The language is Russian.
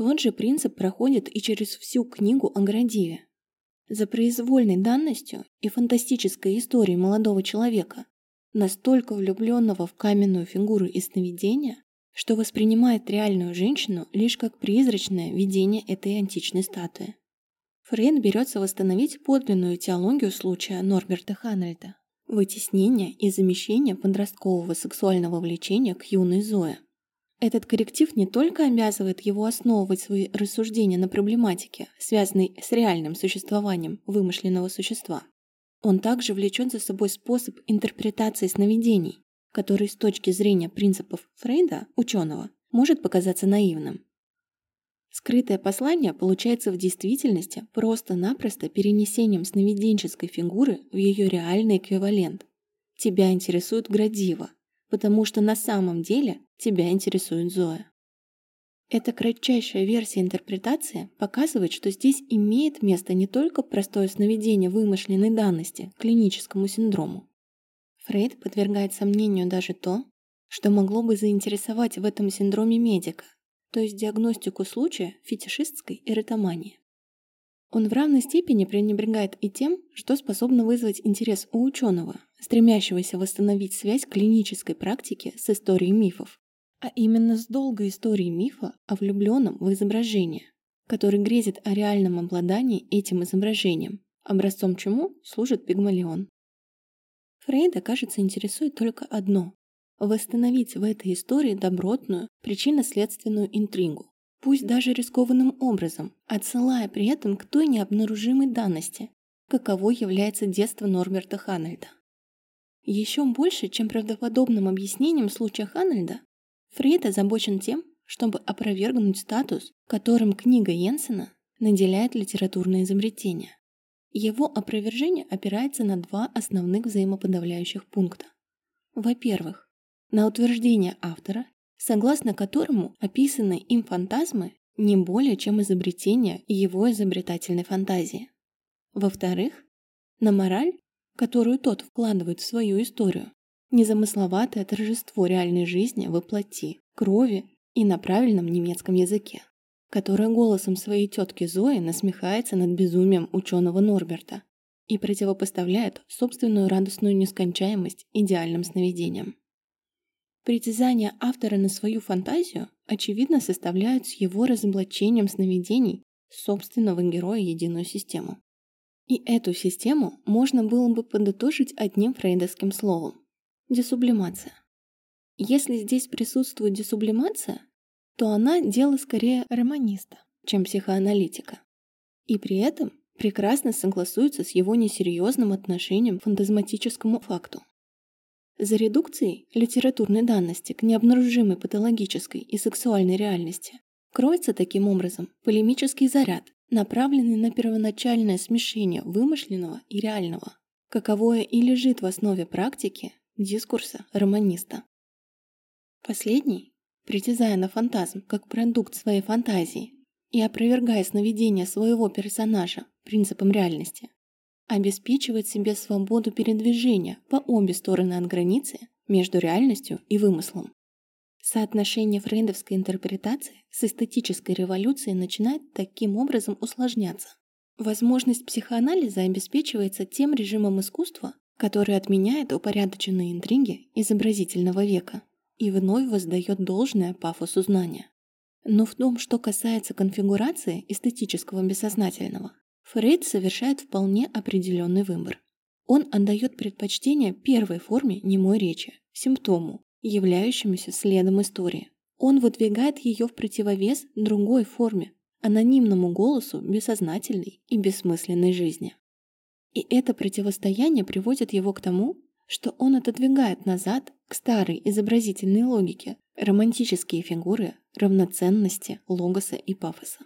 Тот же принцип проходит и через всю книгу о Градиве. За произвольной данностью и фантастической историей молодого человека, настолько влюбленного в каменную фигуру из сновидения, что воспринимает реальную женщину лишь как призрачное видение этой античной статуи. Фрейд берется восстановить подлинную теологию случая Норберта Ханнельда, вытеснение и замещение подросткового сексуального влечения к юной Зое. Этот корректив не только обязывает его основывать свои рассуждения на проблематике, связанной с реальным существованием вымышленного существа. Он также влечет за собой способ интерпретации сновидений, который с точки зрения принципов Фрейда, ученого, может показаться наивным. Скрытое послание получается в действительности просто-напросто перенесением сновиденческой фигуры в ее реальный эквивалент. Тебя интересует Градива, потому что на самом деле тебя интересует Зоя. Эта кратчайшая версия интерпретации показывает, что здесь имеет место не только простое сновидение вымышленной данности, клиническому синдрому. Фрейд подвергает сомнению даже то, что могло бы заинтересовать в этом синдроме медика, то есть диагностику случая фетишистской эротомании. Он в равной степени пренебрегает и тем, что способно вызвать интерес у ученого, стремящегося восстановить связь клинической практики с историей мифов, а именно с долгой историей мифа о влюбленном в изображение, который грезит о реальном обладании этим изображением, образцом чему служит Пигмалион. Фрейда, кажется, интересует только одно – восстановить в этой истории добротную причинно-следственную интригу, пусть даже рискованным образом, отсылая при этом к той необнаружимой данности, каково является детство Норберта Ханнельда. Еще больше, чем правдоподобным объяснением случая Ханнельда, Фрейд озабочен тем, чтобы опровергнуть статус, которым книга Йенсена наделяет литературное изобретение. Его опровержение опирается на два основных взаимоподавляющих пункта. Во-первых, на утверждение автора, согласно которому описанные им фантазмы не более чем изобретение его изобретательной фантазии. Во-вторых, на мораль, которую тот вкладывает в свою историю, незамысловатое торжество реальной жизни воплоти, крови и на правильном немецком языке, которое голосом своей тетки Зои насмехается над безумием ученого Норберта и противопоставляет собственную радостную нескончаемость идеальным сновидениям. Притязания автора на свою фантазию, очевидно, составляют с его разоблачением сновидений собственного героя единую систему. И эту систему можно было бы подытожить одним фрейдовским словом – десублимация. Если здесь присутствует десублимация, то она дело скорее романиста, чем психоаналитика. И при этом прекрасно согласуется с его несерьезным отношением к фантазматическому факту. За редукцией литературной данности к необнаружимой патологической и сексуальной реальности кроется таким образом полемический заряд, направленный на первоначальное смешение вымышленного и реального, каковое и лежит в основе практики дискурса романиста. Последний, притязая на фантазм как продукт своей фантазии и опровергая сновидения своего персонажа принципом реальности, обеспечивает себе свободу передвижения по обе стороны от границы между реальностью и вымыслом. Соотношение фрейдовской интерпретации с эстетической революцией начинает таким образом усложняться. Возможность психоанализа обеспечивается тем режимом искусства, который отменяет упорядоченные интриги изобразительного века и вновь воздает должное пафосу знания. Но в том, что касается конфигурации эстетического бессознательного, Фрейд совершает вполне определенный выбор. Он отдает предпочтение первой форме немой речи, симптому, являющемуся следом истории. Он выдвигает ее в противовес другой форме, анонимному голосу бессознательной и бессмысленной жизни. И это противостояние приводит его к тому, что он отодвигает назад к старой изобразительной логике романтические фигуры равноценности, логоса и пафоса.